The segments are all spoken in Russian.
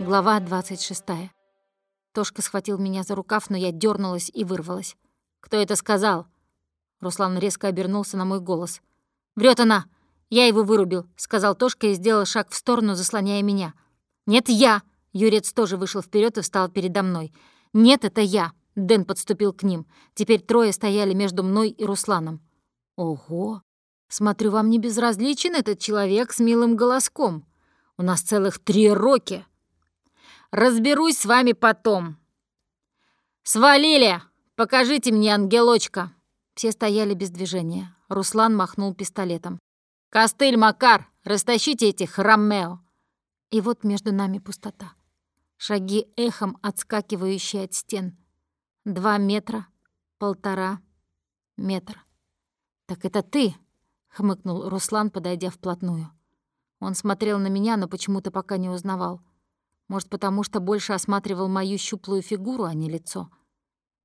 Глава 26. Тошка схватил меня за рукав, но я дернулась и вырвалась. «Кто это сказал?» Руслан резко обернулся на мой голос. Врет она! Я его вырубил», — сказал Тошка и сделал шаг в сторону, заслоняя меня. «Нет, я!» — Юрец тоже вышел вперед и встал передо мной. «Нет, это я!» — Дэн подступил к ним. Теперь трое стояли между мной и Русланом. «Ого! Смотрю, вам не безразличен этот человек с милым голоском. У нас целых три роки!» «Разберусь с вами потом!» «Свалили! Покажите мне ангелочка!» Все стояли без движения. Руслан махнул пистолетом. «Костыль, Макар! Растащите этих Ромео!» И вот между нами пустота. Шаги эхом, отскакивающие от стен. Два метра, полтора метра. «Так это ты!» — хмыкнул Руслан, подойдя вплотную. Он смотрел на меня, но почему-то пока не узнавал. Может, потому что больше осматривал мою щуплую фигуру, а не лицо.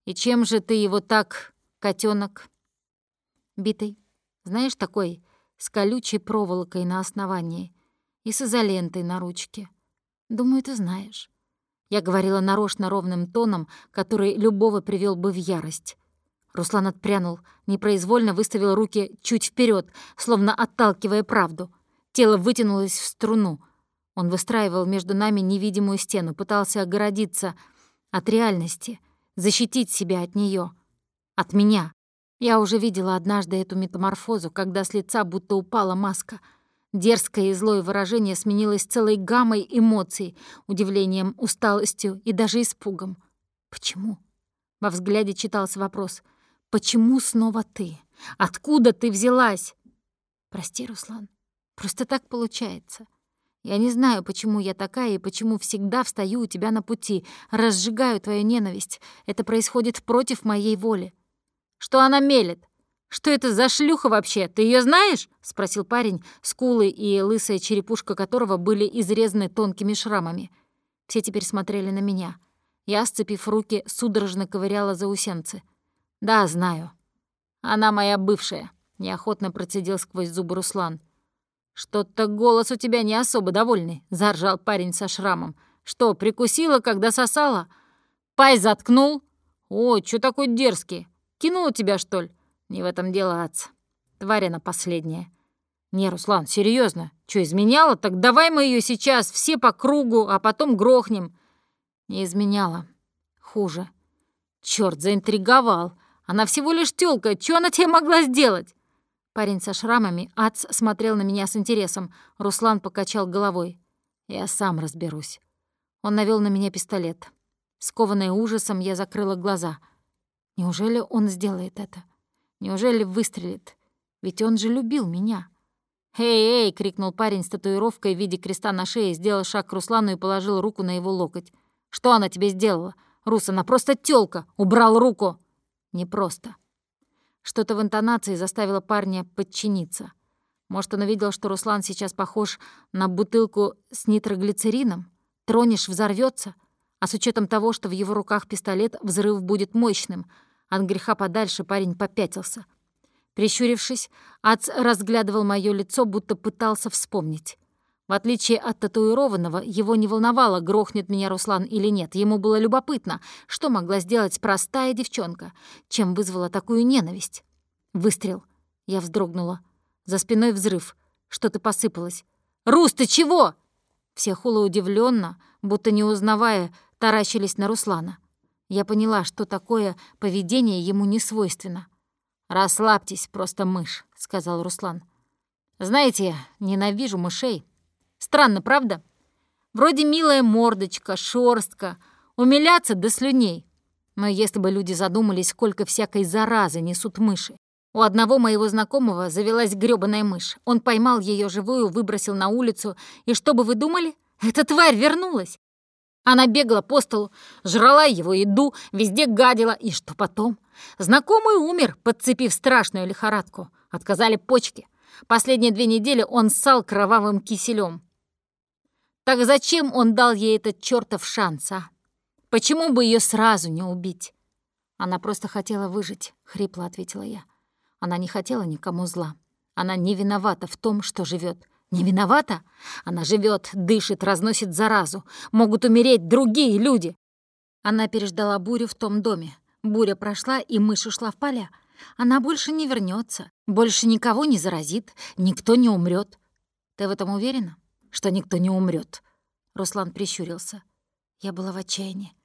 «И чем же ты его так Котенок. Битый. Знаешь, такой, с колючей проволокой на основании и с изолентой на ручке. Думаю, ты знаешь. Я говорила нарочно ровным тоном, который любого привел бы в ярость. Руслан отпрянул, непроизвольно выставил руки чуть вперед, словно отталкивая правду. Тело вытянулось в струну. Он выстраивал между нами невидимую стену, пытался огородиться от реальности, защитить себя от нее. От меня. Я уже видела однажды эту метаморфозу, когда с лица будто упала маска. Дерзкое и злое выражение сменилось целой гаммой эмоций, удивлением, усталостью и даже испугом. «Почему?» Во взгляде читался вопрос. «Почему снова ты? Откуда ты взялась?» «Прости, Руслан, просто так получается. Я не знаю, почему я такая и почему всегда встаю у тебя на пути, разжигаю твою ненависть. Это происходит против моей воли. Что она мелет? Что это за шлюха вообще? Ты ее знаешь?» — спросил парень, скулы и лысая черепушка которого были изрезаны тонкими шрамами. Все теперь смотрели на меня. Я, сцепив руки, судорожно ковыряла заусенцы. «Да, знаю. Она моя бывшая», — неохотно процедил сквозь зубы Руслан. «Что-то голос у тебя не особо довольный», — заржал парень со шрамом. «Что, прикусила, когда сосала? Пай заткнул? О, чё такой дерзкий? Кинула тебя, что ли? Не в этом дело, Ац. Тварь она последняя. Не, Руслан, серьезно. Что, изменяла? Так давай мы ее сейчас все по кругу, а потом грохнем. Не изменяла. Хуже. Черт, заинтриговал. Она всего лишь тёлка. Что она тебе могла сделать? Парень со шрамами, Ац, смотрел на меня с интересом. Руслан покачал головой. Я сам разберусь. Он навел на меня пистолет. Скованная ужасом, я закрыла глаза — Неужели он сделает это? Неужели выстрелит? Ведь он же любил меня. «Эй, эй!» — крикнул парень с татуировкой в виде креста на шее, сделал шаг к Руслану и положил руку на его локоть. «Что она тебе сделала? Рус, она просто тёлка! Убрал руку!» «Не просто». Что-то в интонации заставило парня подчиниться. Может, он увидел, что Руслан сейчас похож на бутылку с нитроглицерином? Тронешь — взорвется, а с учетом того, что в его руках пистолет, взрыв будет мощным. От греха подальше парень попятился. Прищурившись, Ац разглядывал мое лицо, будто пытался вспомнить. В отличие от татуированного, его не волновало, грохнет меня Руслан или нет. Ему было любопытно, что могла сделать простая девчонка, чем вызвала такую ненависть. Выстрел. Я вздрогнула. За спиной взрыв. Что-то посыпалось. «Рус, ты чего?» Все хуло удивленно, будто не узнавая, таращились на Руслана. Я поняла, что такое поведение ему не свойственно. «Расслабьтесь, просто мышь», — сказал Руслан. «Знаете, ненавижу мышей. Странно, правда? Вроде милая мордочка, шорстка, умиляться до слюней. Но если бы люди задумались, сколько всякой заразы несут мыши. У одного моего знакомого завелась грёбаная мышь. Он поймал ее живую, выбросил на улицу, и что бы вы думали? Эта тварь вернулась. Она бегала по столу, жрала его еду, везде гадила. И что потом? Знакомый умер, подцепив страшную лихорадку. Отказали почки. Последние две недели он ссал кровавым киселем. Так зачем он дал ей этот чертов шанс, а? Почему бы ее сразу не убить? Она просто хотела выжить, хрипло ответила я. Она не хотела никому зла. Она не виновата в том, что живет. Не виновата? Она живет, дышит, разносит заразу. Могут умереть другие люди. Она переждала бурю в том доме. Буря прошла, и мышь ушла в поля. Она больше не вернется, больше никого не заразит, никто не умрет. Ты в этом уверена, что никто не умрет? Руслан прищурился. Я была в отчаянии.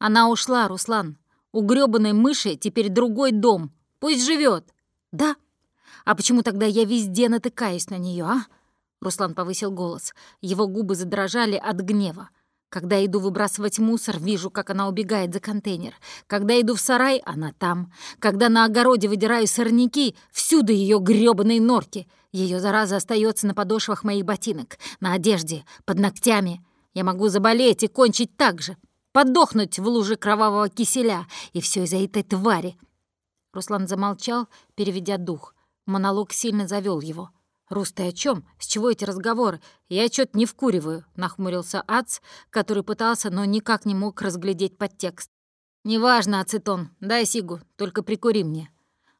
Она ушла, Руслан. У грёбаной мыши теперь другой дом. Пусть живет. Да? А почему тогда я везде натыкаюсь на нее, а? Руслан повысил голос. Его губы задрожали от гнева. Когда иду выбрасывать мусор, вижу, как она убегает за контейнер. Когда иду в сарай, она там. Когда на огороде выдираю сорняки, всюду ее грёбаные норки. Ее зараза остается на подошвах моих ботинок, на одежде, под ногтями. Я могу заболеть и кончить так же. Подохнуть в луже кровавого киселя. И все из-за этой твари. Руслан замолчал, переведя дух. Монолог сильно завел его. «Рус, ты о чем? С чего эти разговоры? Я что-то не вкуриваю», — нахмурился Ац, который пытался, но никак не мог разглядеть подтекст. «Неважно, ацетон, дай сигу, только прикури мне».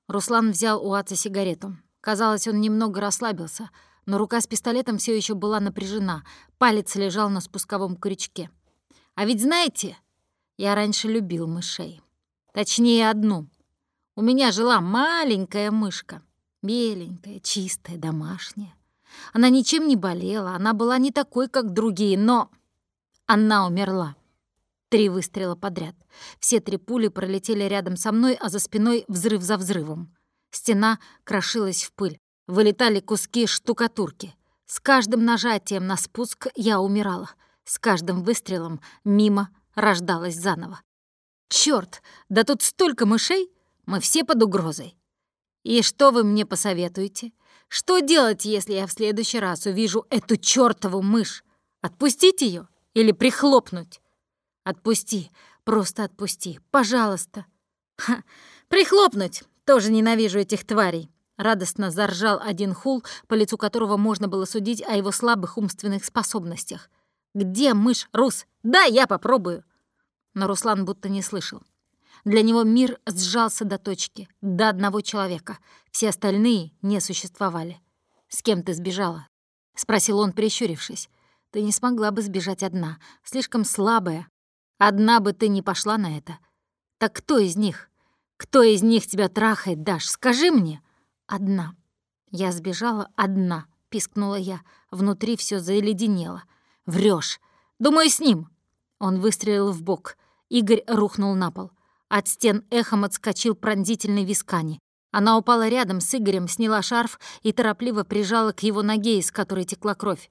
Руслан взял у Аца сигарету. Казалось, он немного расслабился, но рука с пистолетом все еще была напряжена, палец лежал на спусковом крючке. «А ведь знаете, я раньше любил мышей. Точнее, одну. У меня жила маленькая мышка». Беленькая, чистая, домашняя. Она ничем не болела, она была не такой, как другие, но она умерла. Три выстрела подряд. Все три пули пролетели рядом со мной, а за спиной взрыв за взрывом. Стена крошилась в пыль. Вылетали куски штукатурки. С каждым нажатием на спуск я умирала. С каждым выстрелом мимо рождалась заново. Черт, да тут столько мышей! Мы все под угрозой. «И что вы мне посоветуете? Что делать, если я в следующий раз увижу эту чёртову мышь? Отпустить её или прихлопнуть?» «Отпусти, просто отпусти, пожалуйста». «Ха, прихлопнуть! Тоже ненавижу этих тварей!» Радостно заржал один хул, по лицу которого можно было судить о его слабых умственных способностях. «Где мышь, Рус? Да, я попробую!» Но Руслан будто не слышал. Для него мир сжался до точки, до одного человека. Все остальные не существовали. «С кем ты сбежала?» — спросил он, прищурившись. «Ты не смогла бы сбежать одна, слишком слабая. Одна бы ты не пошла на это. Так кто из них? Кто из них тебя трахает, Даш? Скажи мне!» «Одна». «Я сбежала одна», — пискнула я. Внутри все заледенело. Врешь. Думаю, с ним». Он выстрелил в бок. Игорь рухнул на пол. От стен эхом отскочил пронзительный вискани. Она упала рядом с Игорем, сняла шарф и торопливо прижала к его ноге, из которой текла кровь.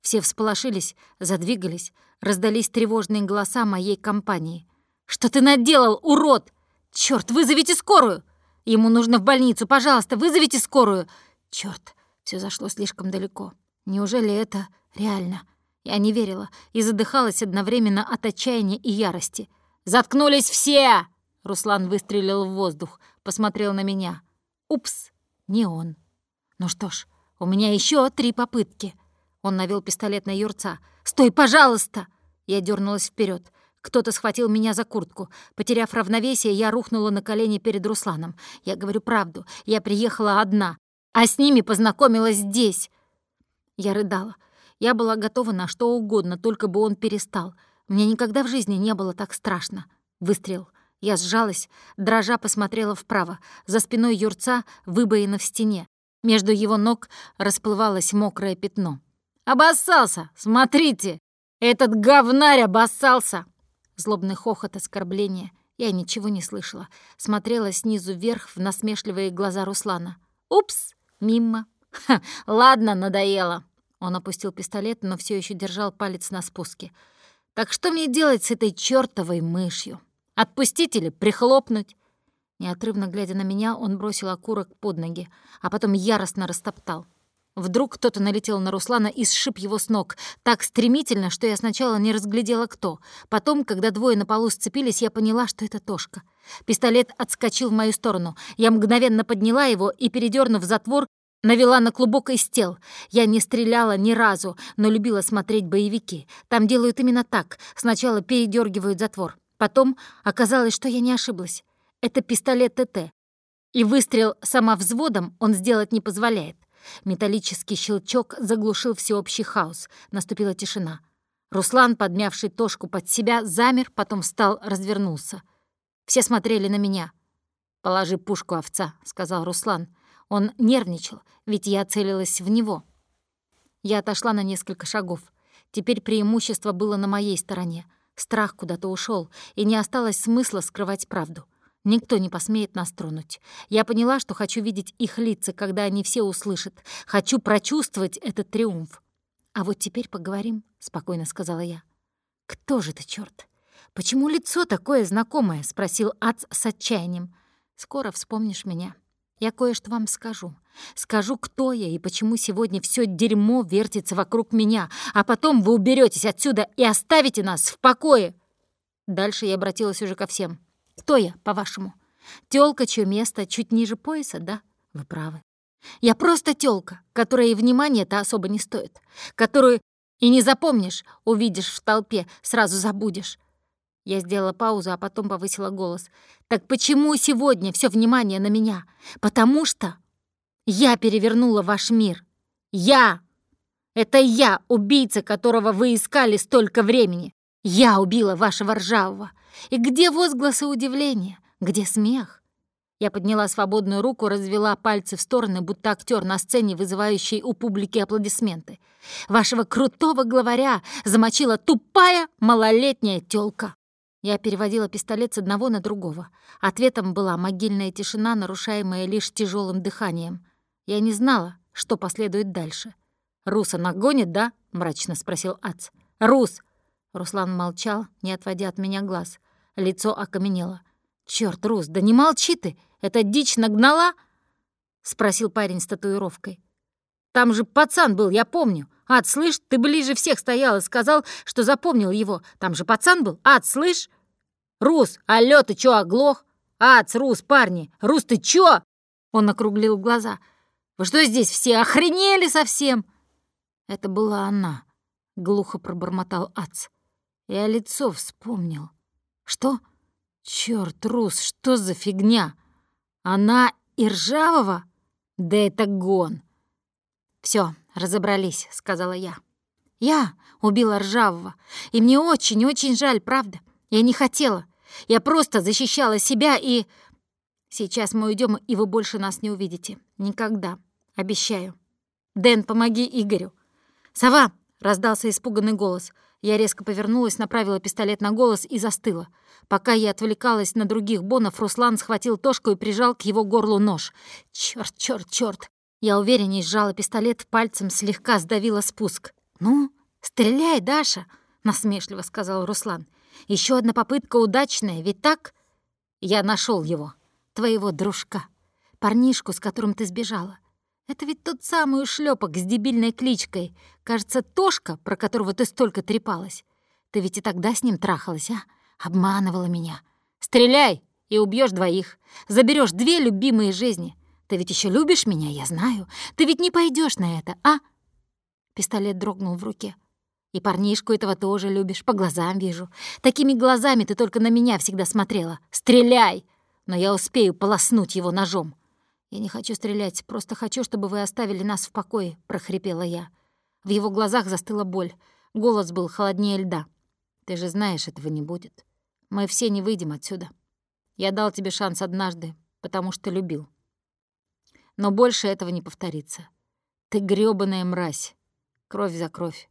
Все всполошились, задвигались, раздались тревожные голоса моей компании. «Что ты наделал, урод? Чёрт, вызовите скорую! Ему нужно в больницу, пожалуйста, вызовите скорую!» Чёрт, всё зашло слишком далеко. Неужели это реально? Я не верила и задыхалась одновременно от отчаяния и ярости — «Заткнулись все!» Руслан выстрелил в воздух, посмотрел на меня. «Упс, не он. Ну что ж, у меня еще три попытки». Он навел пистолет на Юрца. «Стой, пожалуйста!» Я дернулась вперед. Кто-то схватил меня за куртку. Потеряв равновесие, я рухнула на колени перед Русланом. Я говорю правду. Я приехала одна, а с ними познакомилась здесь. Я рыдала. Я была готова на что угодно, только бы он перестал. Мне никогда в жизни не было так страшно. Выстрел. Я сжалась, дрожа посмотрела вправо. За спиной юрца выбоина в стене. Между его ног расплывалось мокрое пятно. «Обоссался! Смотрите! Этот говнарь обоссался!» Злобный хохот оскорбления. Я ничего не слышала. Смотрела снизу вверх в насмешливые глаза Руслана. «Упс! Мимо! Ха, ладно, надоело!» Он опустил пистолет, но все еще держал палец на спуске. Так что мне делать с этой чёртовой мышью? Отпустить или прихлопнуть? Неотрывно глядя на меня, он бросил окурок под ноги, а потом яростно растоптал. Вдруг кто-то налетел на Руслана и сшиб его с ног так стремительно, что я сначала не разглядела кто. Потом, когда двое на полу сцепились, я поняла, что это Тошка. Пистолет отскочил в мою сторону. Я мгновенно подняла его и, передернув затвор, Навела на клубок из тел. Я не стреляла ни разу, но любила смотреть боевики. Там делают именно так. Сначала передергивают затвор. Потом оказалось, что я не ошиблась. Это пистолет ТТ. И выстрел самовзводом он сделать не позволяет. Металлический щелчок заглушил всеобщий хаос. Наступила тишина. Руслан, подмявший Тошку под себя, замер, потом встал, развернулся. Все смотрели на меня. «Положи пушку, овца», — сказал Руслан. Он нервничал, ведь я целилась в него. Я отошла на несколько шагов. Теперь преимущество было на моей стороне. Страх куда-то ушел, и не осталось смысла скрывать правду. Никто не посмеет нас тронуть. Я поняла, что хочу видеть их лица, когда они все услышат. Хочу прочувствовать этот триумф. «А вот теперь поговорим», — спокойно сказала я. «Кто же ты, черт? Почему лицо такое знакомое?» — спросил Ац с отчаянием. «Скоро вспомнишь меня. Я кое-что вам скажу. Скажу, кто я и почему сегодня все дерьмо вертится вокруг меня, а потом вы уберетесь отсюда и оставите нас в покое». Дальше я обратилась уже ко всем. Кто я, по-вашему? Тёлка, чье место чуть ниже пояса, да? Вы правы. Я просто тёлка, которая и внимания-то особо не стоит, которую и не запомнишь, увидишь в толпе, сразу забудешь. Я сделала паузу, а потом повысила голос. «Так почему сегодня все внимание на меня? Потому что я перевернула ваш мир. Я! Это я, убийца, которого вы искали столько времени. Я убила вашего ржавого. И где возгласы удивления? Где смех? Я подняла свободную руку, развела пальцы в стороны, будто актер на сцене, вызывающий у публики аплодисменты. Вашего крутого главаря замочила тупая малолетняя тёлка. Я переводила пистолет с одного на другого. Ответом была могильная тишина, нарушаемая лишь тяжелым дыханием. Я не знала, что последует дальше. «Руса нагонит, да?» — мрачно спросил Ац. «Рус!» Руслан молчал, не отводя от меня глаз. Лицо окаменело. «Чёрт, Рус, да не молчи ты! Эта дичь нагнала?» — спросил парень с татуировкой. «Там же пацан был, я помню. Ад, слышь, ты ближе всех стоял и сказал, что запомнил его. Там же пацан был. Ад, слышь? Рус, алло, ты чё, оглох? Ац, Рус, парни, Рус, ты чё?» Он округлил глаза. «Вы что здесь все охренели совсем?» Это была она, — глухо пробормотал Ац. Я лицо вспомнил. Что? Чёрт, Рус, что за фигня? Она и Ржавого? Да это гон. Все, разобрались, сказала я. Я убила Ржавого, и мне очень-очень жаль, правда. Я не хотела. Я просто защищала себя и... Сейчас мы уйдем, и вы больше нас не увидите. Никогда. Обещаю. Дэн, помоги Игорю. «Сова!» — раздался испуганный голос. Я резко повернулась, направила пистолет на голос и застыла. Пока я отвлекалась на других бонов, Руслан схватил Тошку и прижал к его горлу нож. Чёрт, чёрт, чёрт! Я уверенней сжала пистолет, пальцем слегка сдавила спуск. «Ну, стреляй, Даша!» — насмешливо сказал Руслан. Еще одна попытка удачная, ведь так?» «Я нашел его, твоего дружка, парнишку, с которым ты сбежала. Это ведь тот самый ушлепок с дебильной кличкой. Кажется, Тошка, про которого ты столько трепалась. Ты ведь и тогда с ним трахалась, а? Обманывала меня. Стреляй и убьешь двоих. Заберешь две любимые жизни. Ты ведь еще любишь меня, я знаю. Ты ведь не пойдешь на это, а? Пистолет дрогнул в руке. И парнишку этого тоже любишь, по глазам вижу. Такими глазами ты только на меня всегда смотрела. Стреляй! Но я успею полоснуть его ножом. «Я не хочу стрелять, просто хочу, чтобы вы оставили нас в покое», — прохрипела я. В его глазах застыла боль. Голос был холоднее льда. «Ты же знаешь, этого не будет. Мы все не выйдем отсюда. Я дал тебе шанс однажды, потому что любил. Но больше этого не повторится. Ты грёбаная мразь. Кровь за кровь.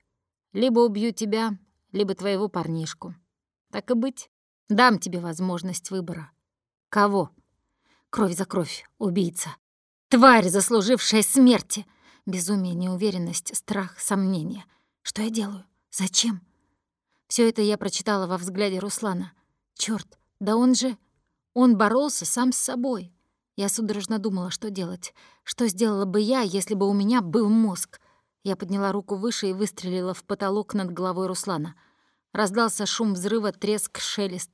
Либо убью тебя, либо твоего парнишку. Так и быть, дам тебе возможность выбора. Кого?» Кровь за кровь, убийца. Тварь, заслужившая смерти. Безумие, неуверенность, страх, сомнение. Что я делаю? Зачем? Все это я прочитала во взгляде Руслана. Черт, да он же... Он боролся сам с собой. Я судорожно думала, что делать. Что сделала бы я, если бы у меня был мозг? Я подняла руку выше и выстрелила в потолок над головой Руслана. Раздался шум взрыва, треск, шелест.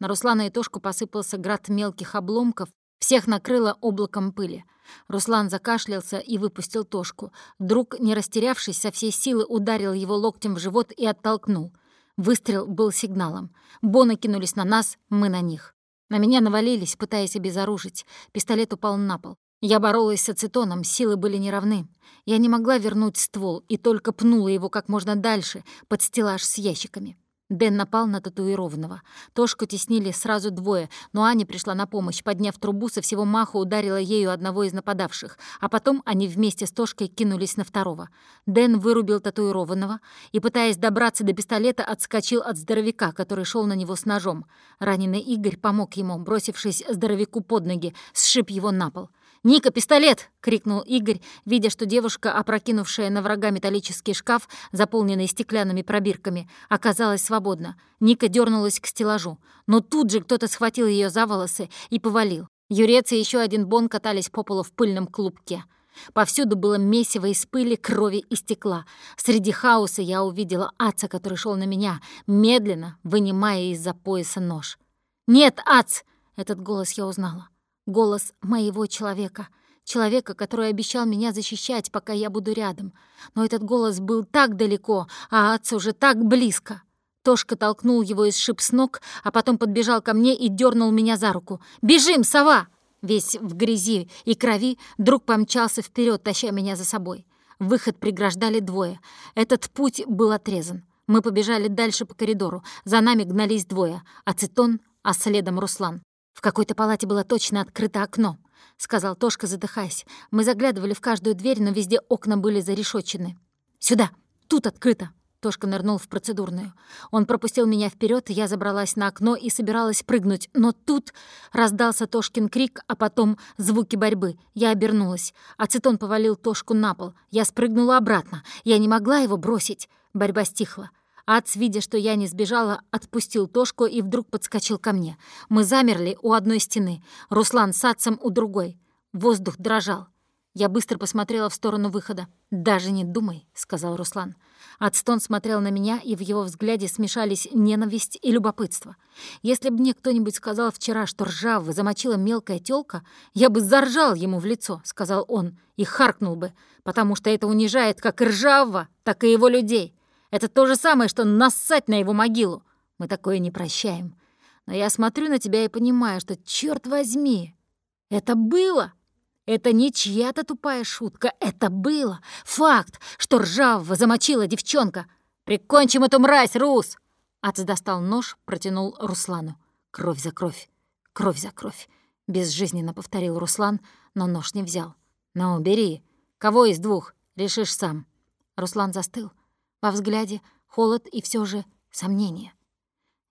На Руслана и Тошку посыпался град мелких обломков, всех накрыло облаком пыли. Руслан закашлялся и выпустил Тошку. Друг, не растерявшись, со всей силы ударил его локтем в живот и оттолкнул. Выстрел был сигналом. Боны кинулись на нас, мы на них. На меня навалились, пытаясь обезоружить. Пистолет упал на пол. Я боролась с ацетоном, силы были неравны. Я не могла вернуть ствол и только пнула его как можно дальше, под стеллаж с ящиками. Дэн напал на татуированного. Тошку теснили сразу двое, но Аня пришла на помощь, подняв трубу, со всего маха ударила ею одного из нападавших, а потом они вместе с Тошкой кинулись на второго. Дэн вырубил татуированного и, пытаясь добраться до пистолета, отскочил от здоровяка, который шел на него с ножом. Раненый Игорь помог ему, бросившись здоровяку под ноги, сшиб его на пол. «Ника, пистолет!» — крикнул Игорь, видя, что девушка, опрокинувшая на врага металлический шкаф, заполненный стеклянными пробирками, оказалась свободна. Ника дернулась к стеллажу, но тут же кто-то схватил ее за волосы и повалил. Юрец и еще один бон катались по полу в пыльном клубке. Повсюду было месиво из пыли, крови и стекла. Среди хаоса я увидела Аца, который шел на меня, медленно вынимая из-за пояса нож. «Нет, Ац!» — этот голос я узнала. Голос моего человека. Человека, который обещал меня защищать, пока я буду рядом. Но этот голос был так далеко, а отец уже так близко. Тошка толкнул его из шип с ног, а потом подбежал ко мне и дернул меня за руку. «Бежим, сова!» Весь в грязи и крови друг помчался вперед, таща меня за собой. Выход преграждали двое. Этот путь был отрезан. Мы побежали дальше по коридору. За нами гнались двое. Ацетон, а следом Руслан. «В какой-то палате было точно открыто окно», — сказал Тошка, задыхаясь. «Мы заглядывали в каждую дверь, но везде окна были зарешочены. «Сюда! Тут открыто!» Тошка нырнул в процедурную. Он пропустил меня вперед, я забралась на окно и собиралась прыгнуть, но тут раздался Тошкин крик, а потом звуки борьбы. Я обернулась. Ацетон повалил Тошку на пол. Я спрыгнула обратно. Я не могла его бросить. Борьба стихла. Ац, видя, что я не сбежала, отпустил Тошку и вдруг подскочил ко мне. Мы замерли у одной стены, Руслан с Ацем у другой. Воздух дрожал. Я быстро посмотрела в сторону выхода. «Даже не думай», — сказал Руслан. Ацтон смотрел на меня, и в его взгляде смешались ненависть и любопытство. Если бы мне кто-нибудь сказал вчера, что ржавого замочила мелкая тёлка, я бы заржал ему в лицо, — сказал он, — и харкнул бы, потому что это унижает как ржавого, так и его людей. Это то же самое, что нассать на его могилу. Мы такое не прощаем. Но я смотрю на тебя и понимаю, что, черт возьми, это было. Это не чья-то тупая шутка. Это было. Факт, что ржавого замочила девчонка. Прикончим эту мразь, Рус!» Ац достал нож, протянул Руслану. «Кровь за кровь, кровь за кровь», — безжизненно повторил Руслан, но нож не взял. «Ну, бери. Кого из двух? Решишь сам». Руслан застыл, во взгляде холод и все же сомнение.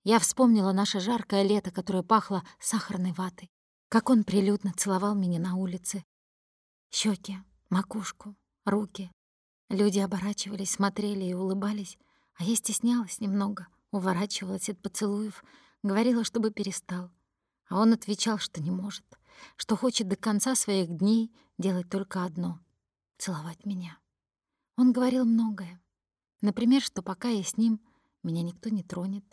Я вспомнила наше жаркое лето, которое пахло сахарной ватой. Как он прилюдно целовал меня на улице. Щеки, макушку, руки. Люди оборачивались, смотрели и улыбались, а я стеснялась немного, уворачивалась от поцелуев, говорила, чтобы перестал. А он отвечал, что не может, что хочет до конца своих дней делать только одно — целовать меня. Он говорил многое, Например, что пока я с ним, меня никто не тронет.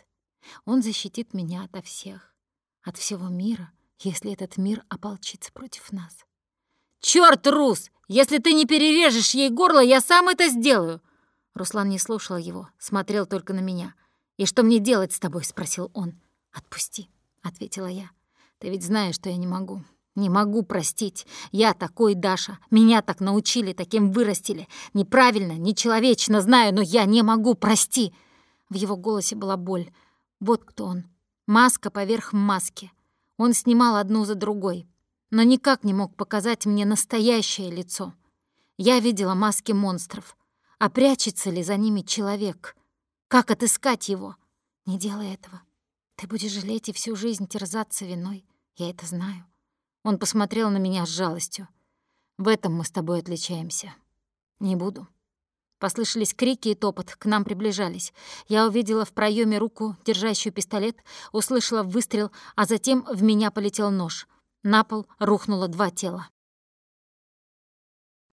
Он защитит меня ото всех, от всего мира, если этот мир ополчится против нас. «Чёрт, Рус! Если ты не перережешь ей горло, я сам это сделаю!» Руслан не слушал его, смотрел только на меня. «И что мне делать с тобой?» — спросил он. «Отпусти», — ответила я. «Ты ведь знаешь, что я не могу. Не могу простить. Я такой, Даша. Меня так научили, таким вырастили. Неправильно, нечеловечно, знаю, но я не могу, прости. В его голосе была боль. Вот кто он. Маска поверх маски. Он снимал одну за другой, но никак не мог показать мне настоящее лицо. Я видела маски монстров. А прячется ли за ними человек? Как отыскать его? Не делай этого. Ты будешь жалеть и всю жизнь терзаться виной. Я это знаю. Он посмотрел на меня с жалостью. «В этом мы с тобой отличаемся. Не буду». Послышались крики и топот, к нам приближались. Я увидела в проеме руку, держащую пистолет, услышала выстрел, а затем в меня полетел нож. На пол рухнуло два тела.